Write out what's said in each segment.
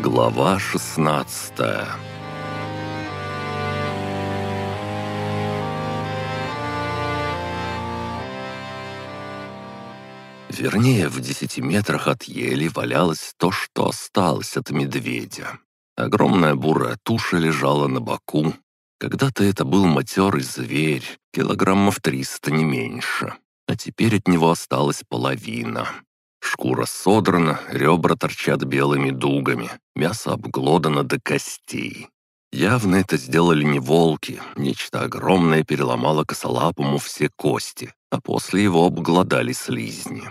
Глава 16 Вернее, в десяти метрах от ели валялось то, что осталось от медведя. Огромная бурая туша лежала на боку. Когда-то это был матерый зверь, килограммов триста не меньше. А теперь от него осталась половина. Шкура содрана, ребра торчат белыми дугами, мясо обглодано до костей. Явно это сделали не волки, нечто огромное переломало косолапому все кости, а после его обглодали слизни.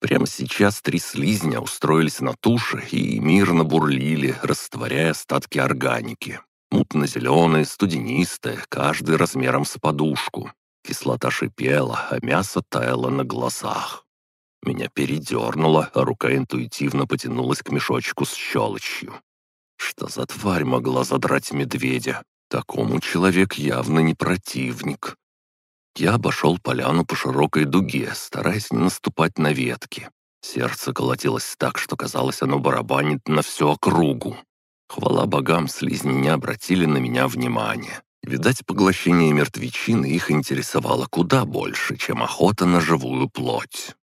Прямо сейчас три слизня устроились на туше и мирно бурлили, растворяя остатки органики. Мутно-зеленые, студенистые, каждый размером с подушку. Кислота шипела, а мясо таяло на глазах. Меня передернуло, а рука интуитивно потянулась к мешочку с щелочью. Что за тварь могла задрать медведя? Такому человек явно не противник. Я обошел поляну по широкой дуге, стараясь не наступать на ветки. Сердце колотилось так, что казалось, оно барабанит на всю округу. Хвала богам, слизни не обратили на меня внимания. Видать, поглощение мертвечины их интересовало куда больше, чем охота на живую плоть.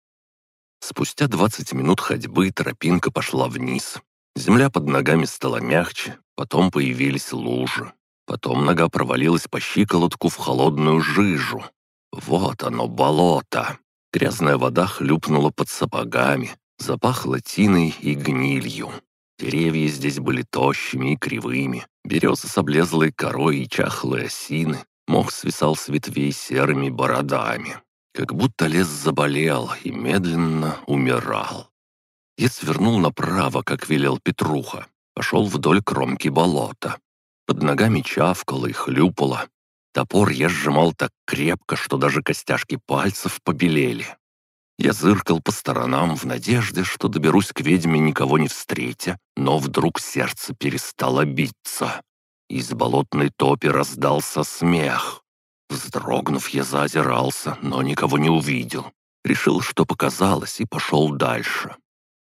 Спустя 20 минут ходьбы тропинка пошла вниз. Земля под ногами стала мягче, потом появились лужи. Потом нога провалилась по щиколотку в холодную жижу. Вот оно, болото. Грязная вода хлюпнула под сапогами, запахло тиной и гнилью. Деревья здесь были тощими и кривыми, березы с облезлой корой и чахлые осины, мох свисал с ветвей серыми бородами как будто лес заболел и медленно умирал. Я свернул направо, как велел Петруха, пошел вдоль кромки болота. Под ногами чавкало и хлюпало. Топор я сжимал так крепко, что даже костяшки пальцев побелели. Я зыркал по сторонам в надежде, что доберусь к ведьме никого не встретя, но вдруг сердце перестало биться. Из болотной топи раздался смех. Вздрогнув, я заозирался, но никого не увидел. Решил, что показалось, и пошел дальше.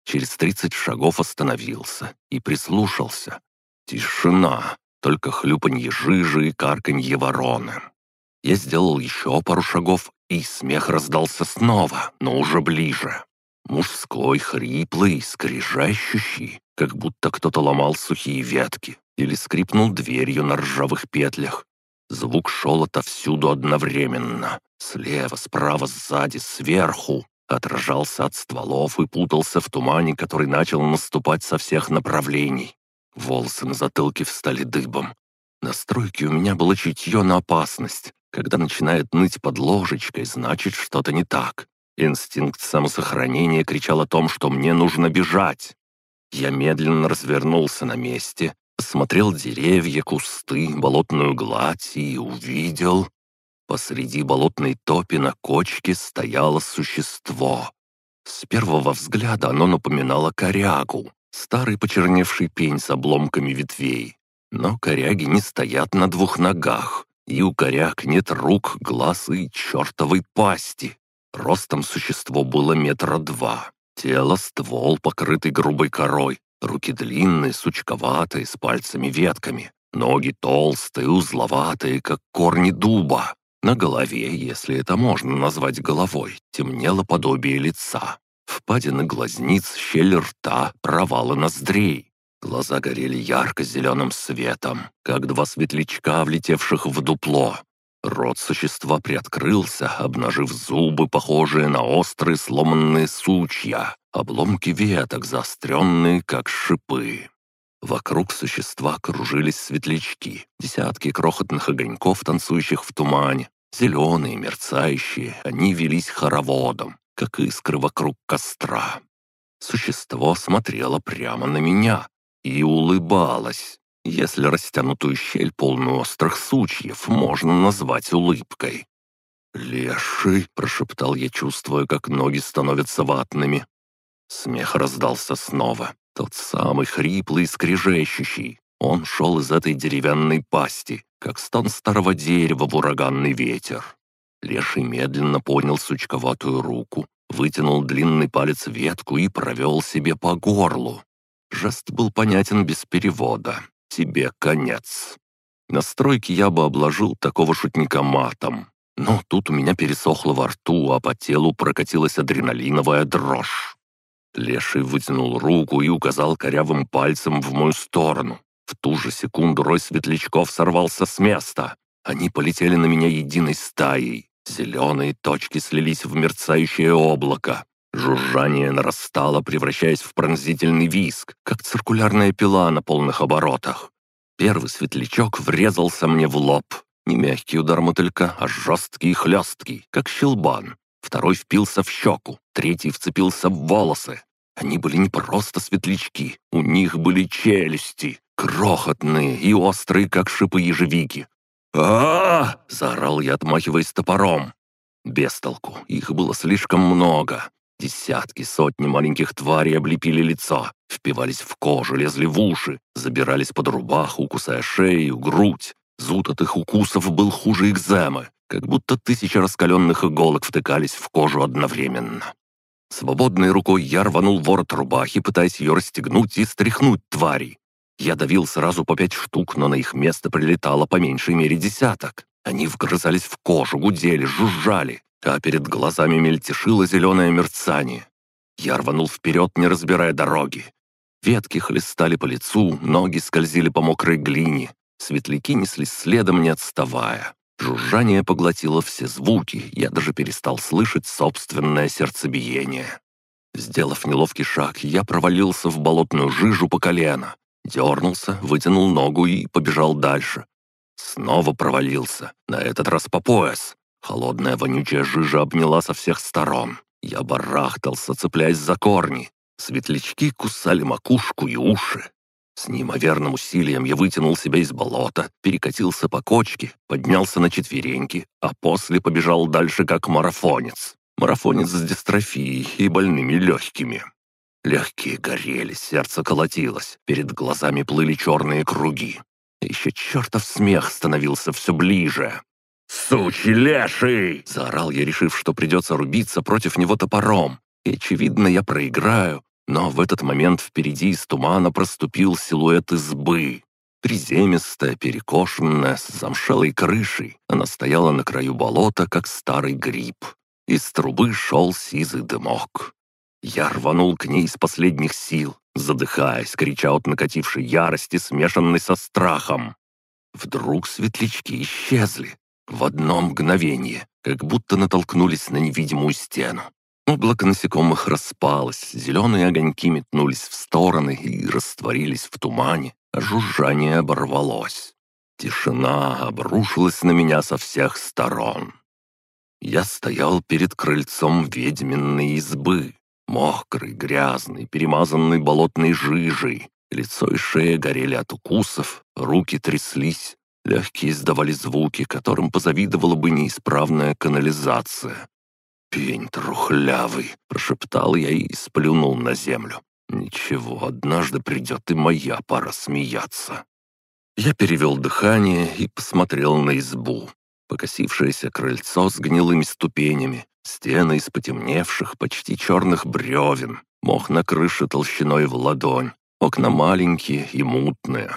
Через тридцать шагов остановился и прислушался. Тишина, только хлюпанье жижи и карканье вороны. Я сделал еще пару шагов, и смех раздался снова, но уже ближе. Мужской, хриплый, скрижащущий, как будто кто-то ломал сухие ветки или скрипнул дверью на ржавых петлях, Звук шел отовсюду одновременно. Слева, справа, сзади, сверху. Отражался от стволов и путался в тумане, который начал наступать со всех направлений. Волосы на затылке встали дыбом. На стройке у меня было чутье на опасность. Когда начинает ныть под ложечкой, значит, что-то не так. Инстинкт самосохранения кричал о том, что мне нужно бежать. Я медленно развернулся на месте Осмотрел деревья, кусты, болотную гладь и увидел... Посреди болотной топи на кочке стояло существо. С первого взгляда оно напоминало корягу, старый почерневший пень с обломками ветвей. Но коряги не стоят на двух ногах, и у коряг нет рук, глаз и чертовой пасти. Ростом существо было метра два. Тело — ствол, покрытый грубой корой, Руки длинные, сучковатые, с пальцами-ветками. Ноги толстые, узловатые, как корни дуба. На голове, если это можно назвать головой, темнело подобие лица. Впадины глазниц, щель рта, провалы ноздрей. Глаза горели ярко-зеленым светом, как два светлячка, влетевших в дупло. Рот существа приоткрылся, обнажив зубы, похожие на острые сломанные сучья, обломки веток, заостренные, как шипы. Вокруг существа кружились светлячки, десятки крохотных огоньков, танцующих в тумане. Зеленые, мерцающие, они велись хороводом, как искры вокруг костра. Существо смотрело прямо на меня и улыбалось если растянутую щель, полную острых сучьев, можно назвать улыбкой. «Леший!» — прошептал я, чувствуя, как ноги становятся ватными. Смех раздался снова, тот самый хриплый и скрежещущий. Он шел из этой деревянной пасти, как стон старого дерева в ураганный ветер. Леший медленно поднял сучковатую руку, вытянул длинный палец ветку и провел себе по горлу. Жест был понятен без перевода. Тебе конец. На стройке я бы обложил такого шутника матом. Но тут у меня пересохло во рту, а по телу прокатилась адреналиновая дрожь. Леший вытянул руку и указал корявым пальцем в мою сторону. В ту же секунду рой светлячков сорвался с места. Они полетели на меня единой стаей. Зеленые точки слились в мерцающее облако. Жужжание нарастало, превращаясь в пронзительный виск, как циркулярная пила на полных оборотах. Первый светлячок врезался мне в лоб. Не мягкий удар мотылька, а жесткий и хлесткий, как щелбан. Второй впился в щеку, третий вцепился в волосы. Они были не просто светлячки, у них были челюсти, крохотные и острые, как шипы ежевики. а, заорал я, отмахиваясь топором. Без толку, их было слишком много. Десятки, сотни маленьких тварей облепили лицо, впивались в кожу, лезли в уши, забирались под рубаху, кусая шею, грудь. Зуд от их укусов был хуже экземы, как будто тысячи раскаленных иголок втыкались в кожу одновременно. Свободной рукой я рванул ворот рубахи, пытаясь ее расстегнуть и стряхнуть тварей. Я давил сразу по пять штук, но на их место прилетало по меньшей мере десяток. Они вгрызались в кожу, гудели, жужжали, а перед глазами мельтешило зеленое мерцание. Я рванул вперед, не разбирая дороги. Ветки хлестали по лицу, ноги скользили по мокрой глине. Светляки неслись следом, не отставая. Жужжание поглотило все звуки, я даже перестал слышать собственное сердцебиение. Сделав неловкий шаг, я провалился в болотную жижу по колено, дернулся, вытянул ногу и побежал дальше. Снова провалился, на этот раз по пояс. Холодная вонючая жижа обняла со всех сторон. Я барахтался, цепляясь за корни. Светлячки кусали макушку и уши. С неимоверным усилием я вытянул себя из болота, перекатился по кочке, поднялся на четвереньки, а после побежал дальше как марафонец. Марафонец с дистрофией и больными легкими. Легкие горели, сердце колотилось, перед глазами плыли черные круги. Еще чертов смех становился все ближе. «Сучий леший!» — заорал я, решив, что придется рубиться против него топором. И, очевидно, я проиграю, но в этот момент впереди из тумана проступил силуэт избы. Приземистая, перекошенная, с замшелой крышей, она стояла на краю болота, как старый гриб. Из трубы шел сизый дымок. Я рванул к ней из последних сил, задыхаясь, крича от накатившей ярости, смешанной со страхом. Вдруг светлячки исчезли. В одно мгновение, как будто натолкнулись на невидимую стену. Облако насекомых распалось, зеленые огоньки метнулись в стороны и растворились в тумане, а жужжание оборвалось. Тишина обрушилась на меня со всех сторон. Я стоял перед крыльцом ведьминной избы, мокрый, грязный, перемазанный болотной жижей. Лицо и шея горели от укусов, руки тряслись, легкие издавали звуки, которым позавидовала бы неисправная канализация. «Пень трухлявый!» — прошептал я и сплюнул на землю. «Ничего, однажды придет и моя пора смеяться». Я перевел дыхание и посмотрел на избу. Покосившееся крыльцо с гнилыми ступенями, стены из потемневших, почти черных бревен, мох на крыше толщиной в ладонь, окна маленькие и мутные.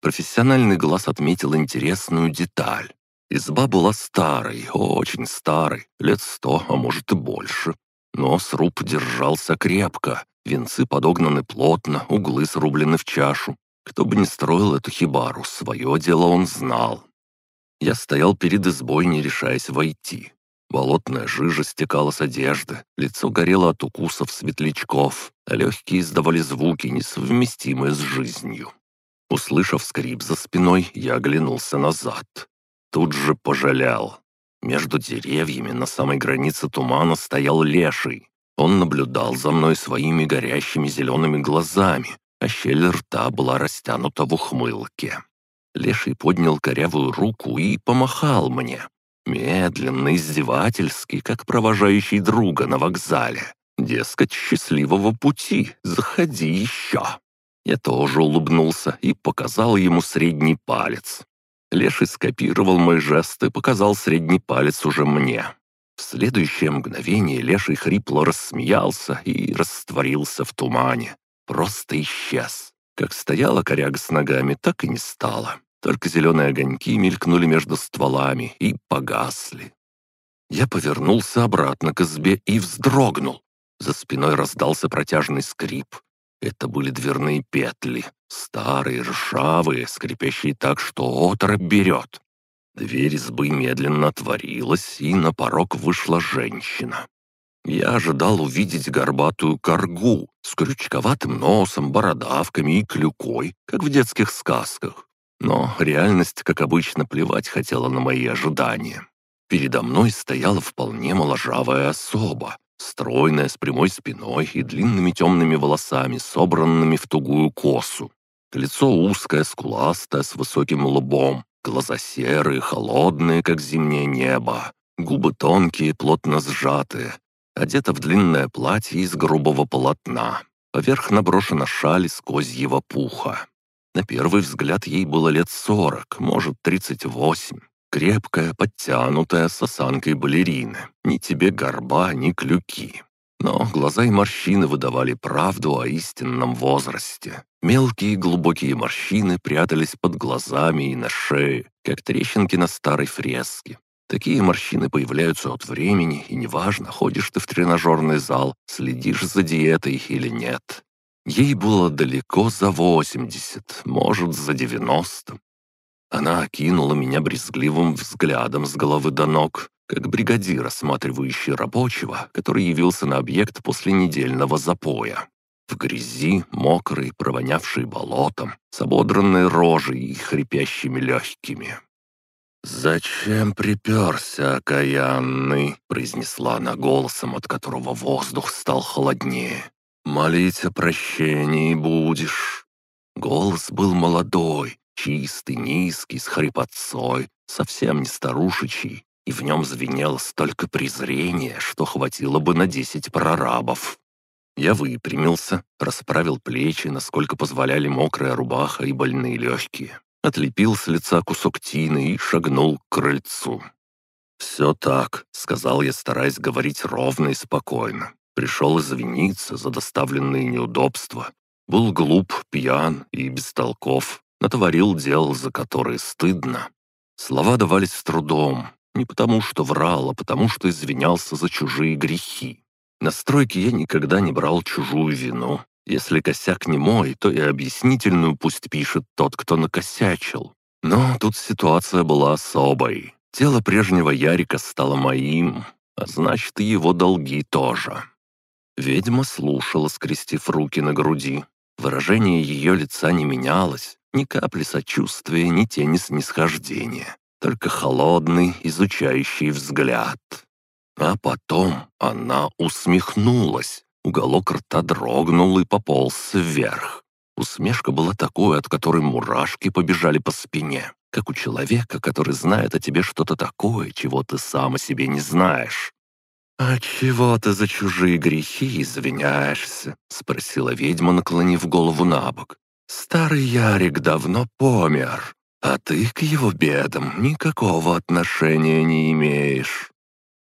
Профессиональный глаз отметил интересную деталь. Изба была старой, очень старой, лет сто, а может и больше. Но сруб держался крепко, венцы подогнаны плотно, углы срублены в чашу. Кто бы ни строил эту хибару, свое дело он знал. Я стоял перед избой, не решаясь войти. Болотная жижа стекала с одежды, лицо горело от укусов светлячков, а легкие издавали звуки, несовместимые с жизнью. Услышав скрип за спиной, я оглянулся назад. Тут же пожалел. Между деревьями на самой границе тумана стоял леший. Он наблюдал за мной своими горящими зелеными глазами, а щель рта была растянута в ухмылке. Леший поднял корявую руку и помахал мне. Медленно, издевательски, как провожающий друга на вокзале. Дескать, счастливого пути, заходи еще. Я тоже улыбнулся и показал ему средний палец. Леший скопировал мой жест и показал средний палец уже мне. В следующее мгновение Леший хрипло рассмеялся и растворился в тумане. просто исчез. Как стояла коряга с ногами, так и не стало. Только зеленые огоньки мелькнули между стволами и погасли. Я повернулся обратно к избе и вздрогнул. За спиной раздался протяжный скрип. Это были дверные петли, старые, ржавые, скрипящие так, что отраб берет. Дверь избы медленно отворилась, и на порог вышла женщина. Я ожидал увидеть горбатую коргу с крючковатым носом, бородавками и клюкой, как в детских сказках. Но реальность, как обычно, плевать хотела на мои ожидания. Передо мной стояла вполне моложавая особа, стройная, с прямой спиной и длинными темными волосами, собранными в тугую косу. Лицо узкое, скуластое, с высоким лбом, глаза серые, холодные, как зимнее небо, губы тонкие, плотно сжатые, одета в длинное платье из грубого полотна. Поверх наброшена шаль из козьего пуха. На первый взгляд ей было лет сорок, может, тридцать восемь. Крепкая, подтянутая, с осанкой балерины. Ни тебе горба, ни клюки. Но глаза и морщины выдавали правду о истинном возрасте. Мелкие глубокие морщины прятались под глазами и на шее, как трещинки на старой фреске. Такие морщины появляются от времени, и неважно, ходишь ты в тренажерный зал, следишь за диетой или нет. Ей было далеко за 80, может, за 90. Она окинула меня брезгливым взглядом с головы до ног, как бригадир, осматривающий рабочего, который явился на объект после недельного запоя. В грязи, мокрый, провонявший болотом, с ободранной рожей и хрипящими легкими. «Зачем приперся, окаянный?» — произнесла она голосом, от которого воздух стал холоднее. «Молить о прощении будешь». Голос был молодой, чистый, низкий, с хрипотцой, совсем не старушечий, и в нем звенело столько презрения, что хватило бы на десять прорабов. Я выпрямился, расправил плечи, насколько позволяли мокрая рубаха и больные легкие, отлепил с лица кусок тины и шагнул к крыльцу. «Все так», — сказал я, стараясь говорить ровно и спокойно. Пришел извиниться за доставленные неудобства. Был глуп, пьян и бестолков натворил дел, за которые стыдно. Слова давались с трудом, не потому что врал, а потому что извинялся за чужие грехи. На стройке я никогда не брал чужую вину. Если косяк не мой, то и объяснительную пусть пишет тот, кто накосячил. Но тут ситуация была особой. Тело прежнего Ярика стало моим, а значит, и его долги тоже. Ведьма слушала, скрестив руки на груди. Выражение ее лица не менялось, ни капли сочувствия, ни тени снисхождения. Только холодный, изучающий взгляд. А потом она усмехнулась. Уголок рта дрогнул и пополз вверх. Усмешка была такой, от которой мурашки побежали по спине, как у человека, который знает о тебе что-то такое, чего ты сам о себе не знаешь. «А чего ты за чужие грехи извиняешься?» — спросила ведьма, наклонив голову на бок. Старый Ярик давно помер, а ты к его бедам никакого отношения не имеешь».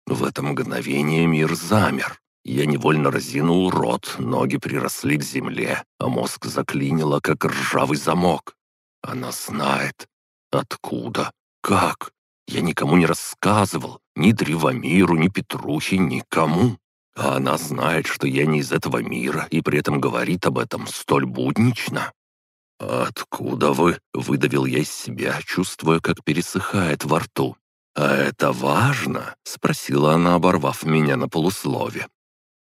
В это мгновение мир замер. Я невольно разинул рот, ноги приросли к земле, а мозг заклинило, как ржавый замок. Она знает. Откуда? Как? Я никому не рассказывал, ни Древомиру, ни Петрухе, никому. А она знает, что я не из этого мира, и при этом говорит об этом столь буднично. «Откуда вы?» — выдавил я из себя, чувствуя, как пересыхает во рту. «А это важно?» — спросила она, оборвав меня на полуслове.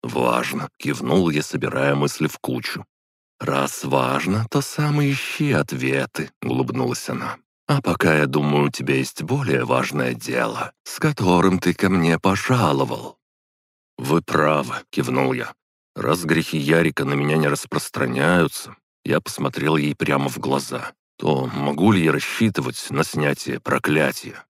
«Важно», — кивнул я, собирая мысли в кучу. «Раз важно, то сам ищи ответы», — улыбнулась она. «А пока, я думаю, у тебя есть более важное дело, с которым ты ко мне пожаловал». «Вы правы», — кивнул я. «Раз грехи Ярика на меня не распространяются, я посмотрел ей прямо в глаза. То могу ли я рассчитывать на снятие проклятия?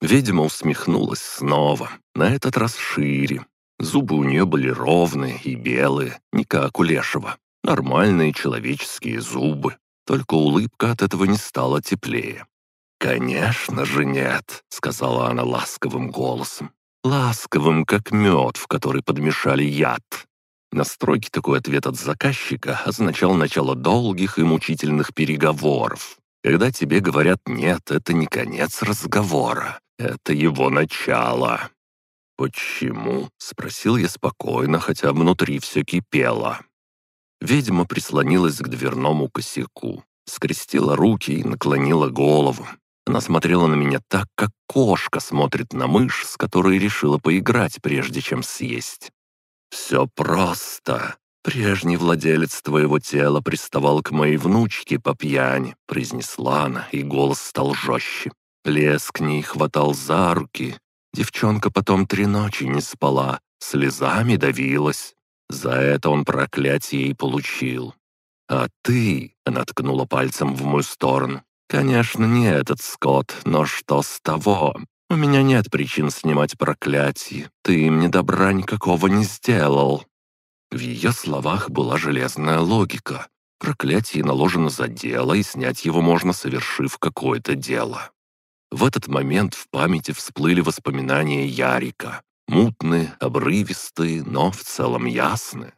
Ведьма усмехнулась снова, на этот раз шире. Зубы у нее были ровные и белые, не как у лешего. Нормальные человеческие зубы. Только улыбка от этого не стала теплее. «Конечно же нет», — сказала она ласковым голосом. Ласковым, как мед, в который подмешали яд. На стройке такой ответ от заказчика означал начало долгих и мучительных переговоров. Когда тебе говорят «нет», это не конец разговора, это его начало. «Почему?» — спросил я спокойно, хотя внутри все кипело. Ведьма прислонилась к дверному косяку, скрестила руки и наклонила голову. Она смотрела на меня так, как кошка смотрит на мышь, с которой решила поиграть, прежде чем съесть. «Все просто. Прежний владелец твоего тела приставал к моей внучке по пьяни», — произнесла она, и голос стал жестче. Лез к ней, хватал за руки. Девчонка потом три ночи не спала, слезами давилась. За это он проклятие и получил. «А ты...» — она ткнула пальцем в мою сторону. «Конечно, не этот скот, но что с того? У меня нет причин снимать проклятие. Ты мне добра никакого не сделал». В ее словах была железная логика. Проклятие наложено за дело, и снять его можно, совершив какое-то дело. В этот момент в памяти всплыли воспоминания Ярика. Мутные, обрывистые, но в целом ясные.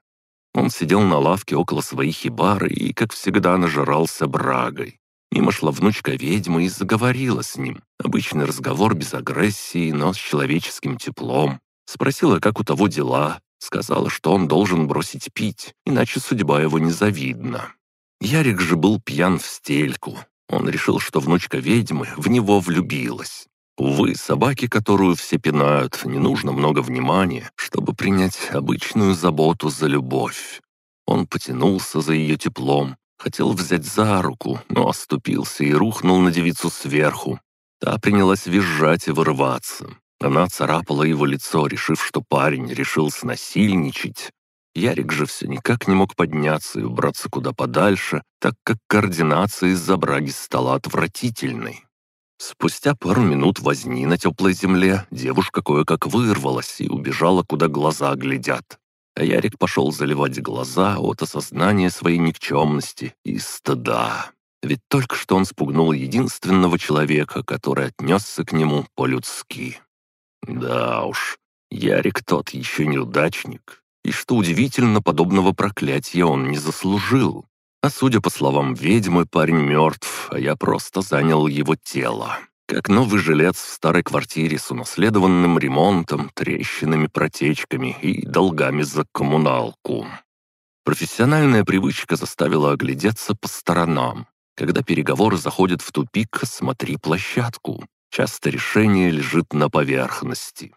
Он сидел на лавке около своей хибары и, как всегда, нажирался брагой. Мимо шла внучка ведьмы и заговорила с ним. Обычный разговор без агрессии, но с человеческим теплом. Спросила, как у того дела. Сказала, что он должен бросить пить, иначе судьба его незавидна. Ярик же был пьян в стельку. Он решил, что внучка ведьмы в него влюбилась. Увы, собаке, которую все пинают, не нужно много внимания, чтобы принять обычную заботу за любовь. Он потянулся за ее теплом, хотел взять за руку, но оступился и рухнул на девицу сверху. Та принялась визжать и вырываться. Она царапала его лицо, решив, что парень решил снасильничать. Ярик же все никак не мог подняться и убраться куда подальше, так как координация из-за браги стала отвратительной. Спустя пару минут возни на теплой земле девушка кое-как вырвалась и убежала, куда глаза глядят. А Ярик пошел заливать глаза от осознания своей никчемности и стыда. Ведь только что он спугнул единственного человека, который отнесся к нему по-людски. Да уж, Ярик тот еще неудачник. И что удивительно, подобного проклятия он не заслужил. А судя по словам ведьмы, парень мертв, а я просто занял его тело. Как новый жилец в старой квартире с унаследованным ремонтом, трещинами, протечками и долгами за коммуналку. Профессиональная привычка заставила оглядеться по сторонам. Когда переговоры заходят в тупик, смотри площадку. Часто решение лежит на поверхности.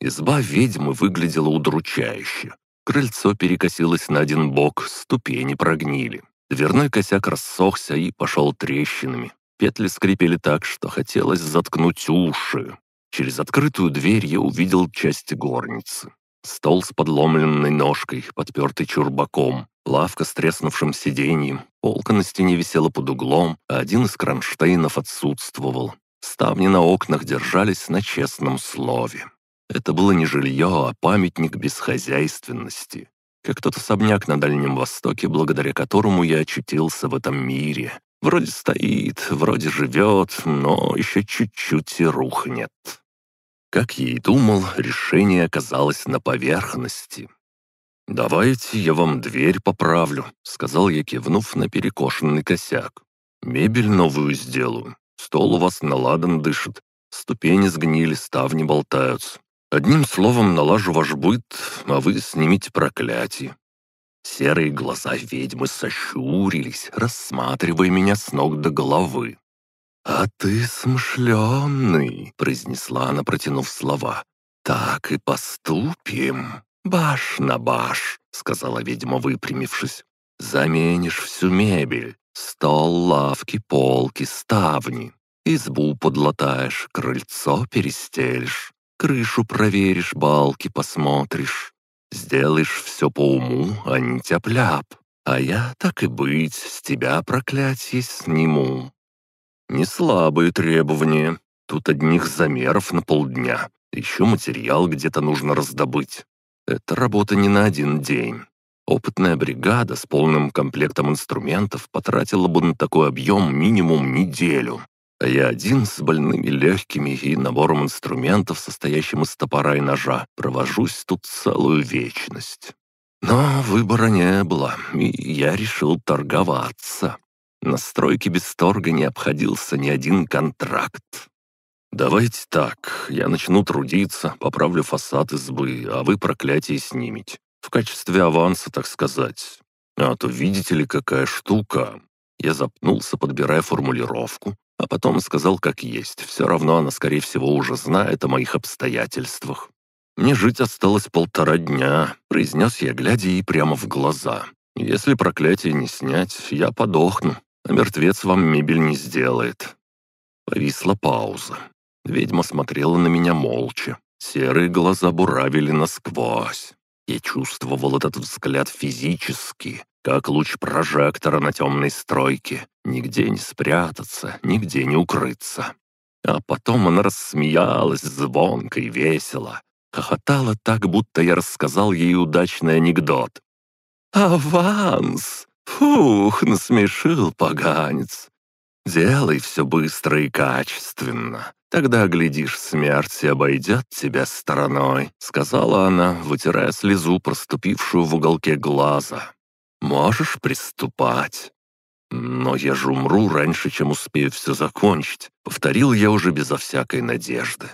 Изба ведьмы выглядела удручающе. Крыльцо перекосилось на один бок, ступени прогнили. Дверной косяк рассохся и пошел трещинами. Петли скрипели так, что хотелось заткнуть уши. Через открытую дверь я увидел часть горницы. Стол с подломленной ножкой, подпертый чурбаком, лавка с треснувшим сиденьем, полка на стене висела под углом, а один из кронштейнов отсутствовал. Ставни на окнах держались на честном слове. Это было не жилье, а памятник бесхозяйственности как тот особняк на Дальнем Востоке, благодаря которому я очутился в этом мире. Вроде стоит, вроде живет, но еще чуть-чуть и рухнет. Как я и думал, решение оказалось на поверхности. «Давайте я вам дверь поправлю», — сказал я, кивнув на перекошенный косяк. «Мебель новую сделаю. Стол у вас наладан дышит. Ступени сгнили, ставни болтаются. Одним словом, налажу ваш быт, а вы снимите проклятие». Серые глаза ведьмы сощурились, рассматривая меня с ног до головы. «А ты смышленый», — произнесла она, протянув слова. «Так и поступим. Баш на баш», — сказала ведьма, выпрямившись. «Заменишь всю мебель. Стол, лавки, полки, ставни. Избу подлатаешь, крыльцо перестелишь. Крышу проверишь, балки посмотришь. Сделаешь все по уму, а не тяп-ляп. А я, так и быть, с тебя проклятие сниму. Не слабые требования. Тут одних замеров на полдня. Еще материал где-то нужно раздобыть. Это работа не на один день. Опытная бригада с полным комплектом инструментов потратила бы на такой объем минимум неделю а я один с больными легкими и набором инструментов, состоящим из топора и ножа, провожусь тут целую вечность. Но выбора не было, и я решил торговаться. На стройке без торга не обходился ни один контракт. «Давайте так, я начну трудиться, поправлю фасад избы, а вы проклятие снимете. В качестве аванса, так сказать. А то видите ли, какая штука». Я запнулся, подбирая формулировку, а потом сказал как есть. Все равно она, скорее всего, уже знает о моих обстоятельствах. «Мне жить осталось полтора дня», — произнес я, глядя ей прямо в глаза. «Если проклятие не снять, я подохну, а мертвец вам мебель не сделает». Повисла пауза. Ведьма смотрела на меня молча. Серые глаза буравили насквозь. Я чувствовал этот взгляд физически, как луч прожектора на темной стройке. Нигде не спрятаться, нигде не укрыться. А потом она рассмеялась звонко и весело, Хохотала так, будто я рассказал ей удачный анекдот. «Аванс! Фух, насмешил поганец! Делай все быстро и качественно, тогда, глядишь, смерть обойдет тебя стороной», — сказала она, вытирая слезу, проступившую в уголке глаза. «Можешь приступать». «Но я же умру раньше, чем успею все закончить», — повторил я уже безо всякой надежды.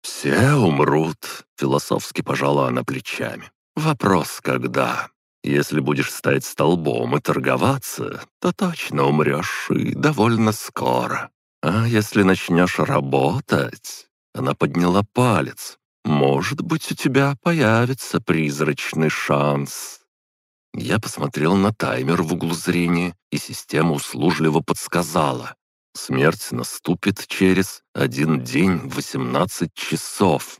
«Все умрут», — философски пожала она плечами. «Вопрос, когда? Если будешь стоять столбом и торговаться, то точно умрешь и довольно скоро. А если начнешь работать...» Она подняла палец. «Может быть, у тебя появится призрачный шанс». Я посмотрел на таймер в углу зрения, и система услужливо подсказала. Смерть наступит через один день восемнадцать часов.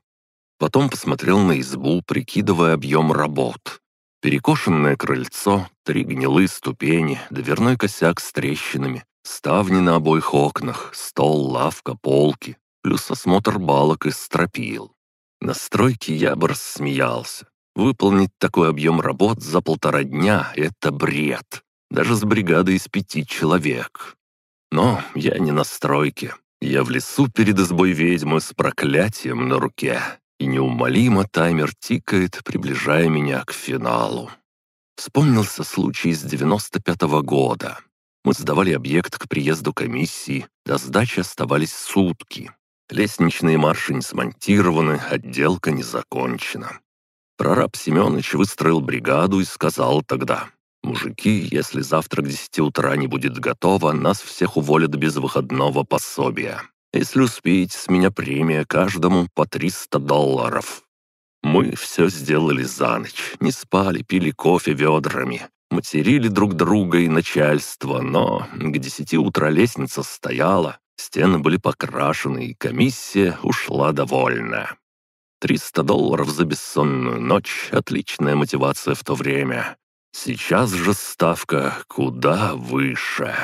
Потом посмотрел на избу, прикидывая объем работ. Перекошенное крыльцо, три гнилые ступени, дверной косяк с трещинами, ставни на обоих окнах, стол, лавка, полки, плюс осмотр балок из стропил. На стройке я бы рассмеялся. Выполнить такой объем работ за полтора дня — это бред. Даже с бригадой из пяти человек. Но я не на стройке. Я в лесу перед избой ведьмы с проклятием на руке. И неумолимо таймер тикает, приближая меня к финалу. Вспомнился случай с 95-го года. Мы сдавали объект к приезду комиссии, до сдачи оставались сутки. Лестничные марши не смонтированы, отделка не закончена. Прораб Семенович выстроил бригаду и сказал тогда, «Мужики, если завтра к десяти утра не будет готово, нас всех уволят без выходного пособия. Если успеете, с меня премия каждому по 300 долларов». Мы все сделали за ночь, не спали, пили кофе ведрами, материли друг друга и начальство, но к десяти утра лестница стояла, стены были покрашены, и комиссия ушла довольная. 300 долларов за бессонную ночь – отличная мотивация в то время. Сейчас же ставка куда выше.